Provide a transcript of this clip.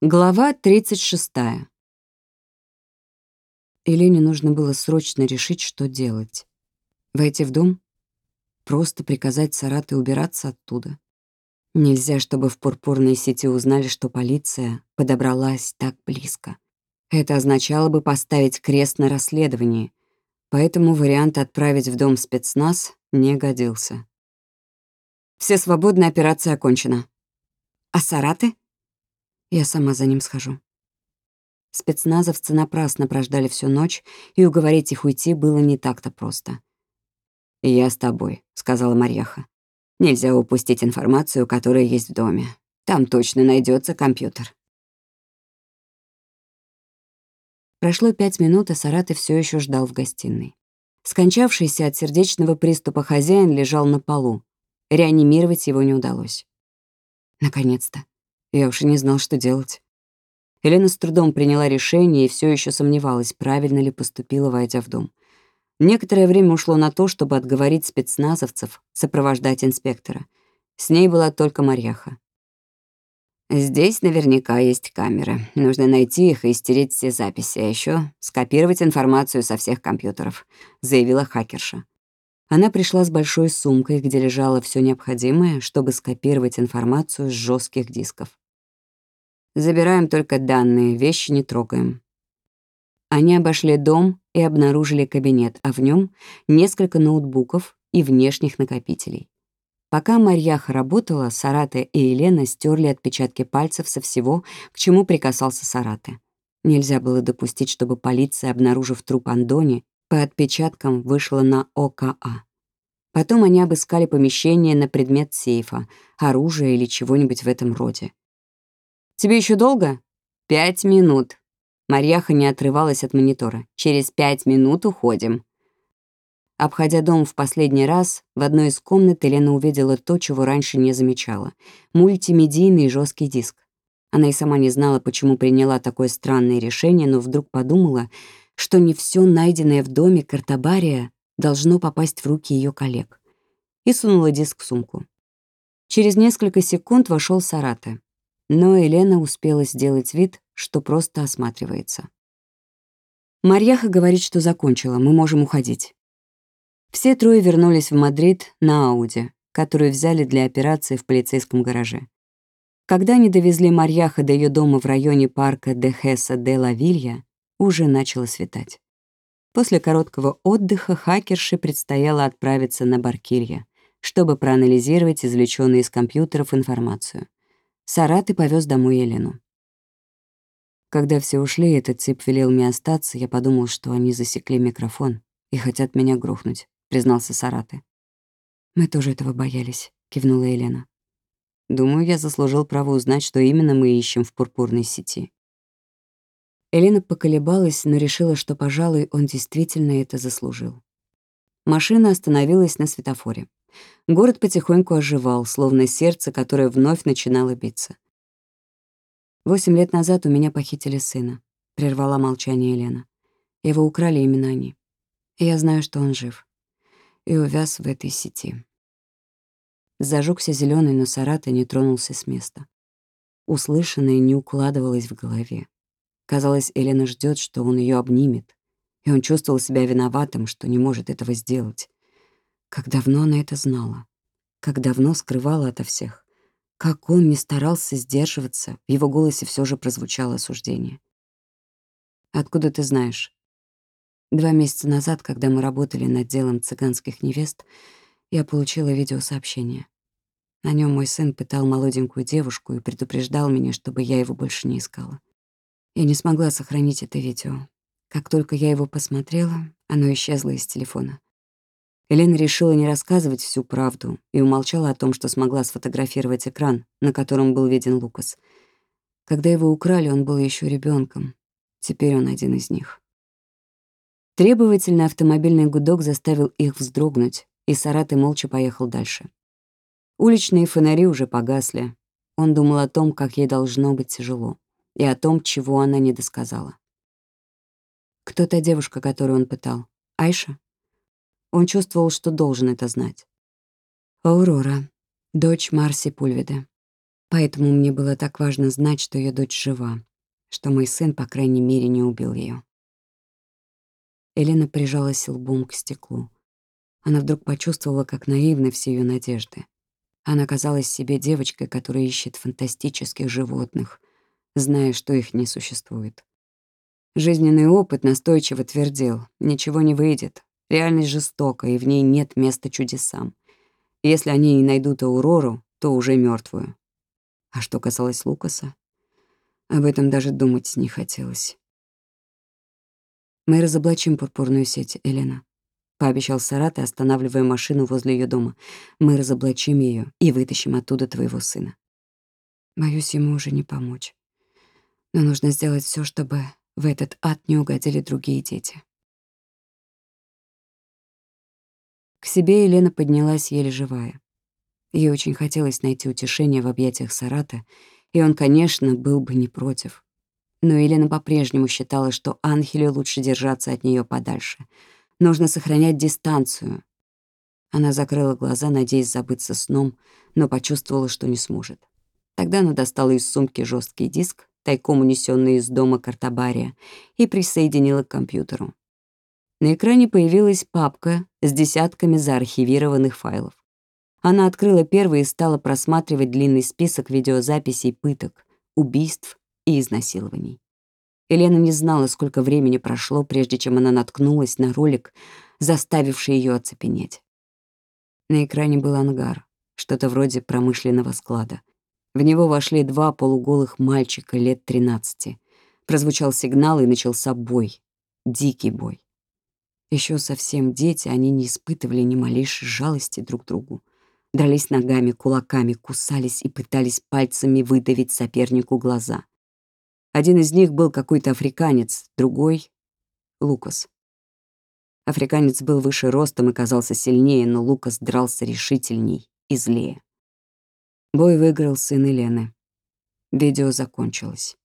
Глава 36. Елене нужно было срочно решить, что делать. Войти в дом? Просто приказать Сараты убираться оттуда? Нельзя, чтобы в пурпурной сети узнали, что полиция подобралась так близко. Это означало бы поставить крест на расследовании, поэтому вариант отправить в дом спецназ не годился. «Все свободны, операция окончена». «А Сараты?» Я сама за ним схожу. Спецназовцы напрасно прождали всю ночь, и уговорить их уйти было не так-то просто. «Я с тобой», — сказала Марьяха. «Нельзя упустить информацию, которая есть в доме. Там точно найдется компьютер». Прошло пять минут, а Сараты все еще ждал в гостиной. Скончавшийся от сердечного приступа хозяин лежал на полу. Реанимировать его не удалось. Наконец-то. Я уж и не знал, что делать. Елена с трудом приняла решение и все еще сомневалась, правильно ли поступила, войдя в дом. Некоторое время ушло на то, чтобы отговорить спецназовцев сопровождать инспектора. С ней была только Марьяха. «Здесь наверняка есть камеры. Нужно найти их и стереть все записи, а еще скопировать информацию со всех компьютеров», — заявила хакерша. Она пришла с большой сумкой, где лежало все необходимое, чтобы скопировать информацию с жестких дисков. Забираем только данные, вещи не трогаем. Они обошли дом и обнаружили кабинет, а в нем несколько ноутбуков и внешних накопителей. Пока Марьяха работала, Сарате и Елена стерли отпечатки пальцев со всего, к чему прикасался Сарате. Нельзя было допустить, чтобы полиция, обнаружив труп Андони, по отпечаткам вышла на ОКА. Потом они обыскали помещение на предмет сейфа, оружия или чего-нибудь в этом роде. «Тебе еще долго?» «Пять минут». Марьяха не отрывалась от монитора. «Через пять минут уходим». Обходя дом в последний раз, в одной из комнат Елена увидела то, чего раньше не замечала — мультимедийный жесткий диск. Она и сама не знала, почему приняла такое странное решение, но вдруг подумала, что не все найденное в доме Картабария должно попасть в руки ее коллег. И сунула диск в сумку. Через несколько секунд вошел Сарате. Но Елена успела сделать вид, что просто осматривается. Марьяха говорит, что закончила, мы можем уходить. Все трое вернулись в Мадрид на Ауди, которую взяли для операции в полицейском гараже. Когда они довезли Марьяха до ее дома в районе парка де Хеса де Ла Вилья, уже начало светать. После короткого отдыха хакерше предстояло отправиться на Баркилья, чтобы проанализировать извлеченную из компьютеров информацию. Сараты повез домой Елену. Когда все ушли, этот тип велел мне остаться, я подумал, что они засекли микрофон и хотят меня грохнуть, признался Сараты. Мы тоже этого боялись, кивнула Елена. Думаю, я заслужил право узнать, что именно мы ищем в пурпурной сети. Элена поколебалась, но решила, что, пожалуй, он действительно это заслужил. Машина остановилась на светофоре. Город потихоньку оживал, словно сердце, которое вновь начинало биться. «Восемь лет назад у меня похитили сына», — прервала молчание Елена. «Его украли именно они. И я знаю, что он жив. И увяз в этой сети». Зажегся зеленый, но Сарата не тронулся с места. Услышанное не укладывалось в голове. Казалось, Елена ждет, что он ее обнимет, и он чувствовал себя виноватым, что не может этого сделать. Как давно она это знала, как давно скрывала ото всех. Как он не старался сдерживаться, в его голосе все же прозвучало осуждение. «Откуда ты знаешь?» Два месяца назад, когда мы работали над делом цыганских невест, я получила видеосообщение. На нем мой сын пытал молоденькую девушку и предупреждал меня, чтобы я его больше не искала. Я не смогла сохранить это видео. Как только я его посмотрела, оно исчезло из телефона. Елена решила не рассказывать всю правду и умолчала о том, что смогла сфотографировать экран, на котором был виден Лукас. Когда его украли, он был еще ребенком. Теперь он один из них. Требовательный автомобильный гудок заставил их вздрогнуть, и Сараты молча поехал дальше. Уличные фонари уже погасли. Он думал о том, как ей должно быть тяжело и о том, чего она не досказала. Кто та девушка, которую он пытал? Айша? Он чувствовал, что должен это знать. Аурора, дочь Марси Пульведа. Поэтому мне было так важно знать, что ее дочь жива, что мой сын, по крайней мере, не убил ее. Елена прижалась лбом к стеклу. Она вдруг почувствовала, как наивны все ее надежды. Она казалась себе девочкой, которая ищет фантастических животных, зная, что их не существует. Жизненный опыт настойчиво твердил, ничего не выйдет, реальность жестока, и в ней нет места чудесам. Если они не найдут Аурору, то уже мертвую. А что касалось Лукаса, об этом даже думать не хотелось. «Мы разоблачим пурпурную сеть, Элена», — пообещал Сарат, останавливая машину возле ее дома. «Мы разоблачим ее и вытащим оттуда твоего сына. Боюсь, ему уже не помочь. Но нужно сделать все, чтобы в этот ад не угодили другие дети». К себе Елена поднялась еле живая. Ей очень хотелось найти утешение в объятиях Сарата, и он, конечно, был бы не против. Но Елена по-прежнему считала, что Анхеле лучше держаться от нее подальше. Нужно сохранять дистанцию. Она закрыла глаза, надеясь забыться сном, но почувствовала, что не сможет. Тогда она достала из сумки жесткий диск, тайком унесенный из дома Картабария, и присоединила к компьютеру. На экране появилась папка с десятками заархивированных файлов. Она открыла первый и стала просматривать длинный список видеозаписей пыток, убийств и изнасилований. Елена не знала, сколько времени прошло, прежде чем она наткнулась на ролик, заставивший ее оцепенеть. На экране был ангар, что-то вроде промышленного склада. В него вошли два полуголых мальчика лет 13. Прозвучал сигнал, и начался бой. Дикий бой. Еще совсем дети, они не испытывали ни малейшей жалости друг к другу. Дрались ногами, кулаками, кусались и пытались пальцами выдавить сопернику глаза. Один из них был какой-то африканец, другой — Лукас. Африканец был выше ростом и казался сильнее, но Лукас дрался решительней и злее. Бой выиграл сын Елены. Видео закончилось.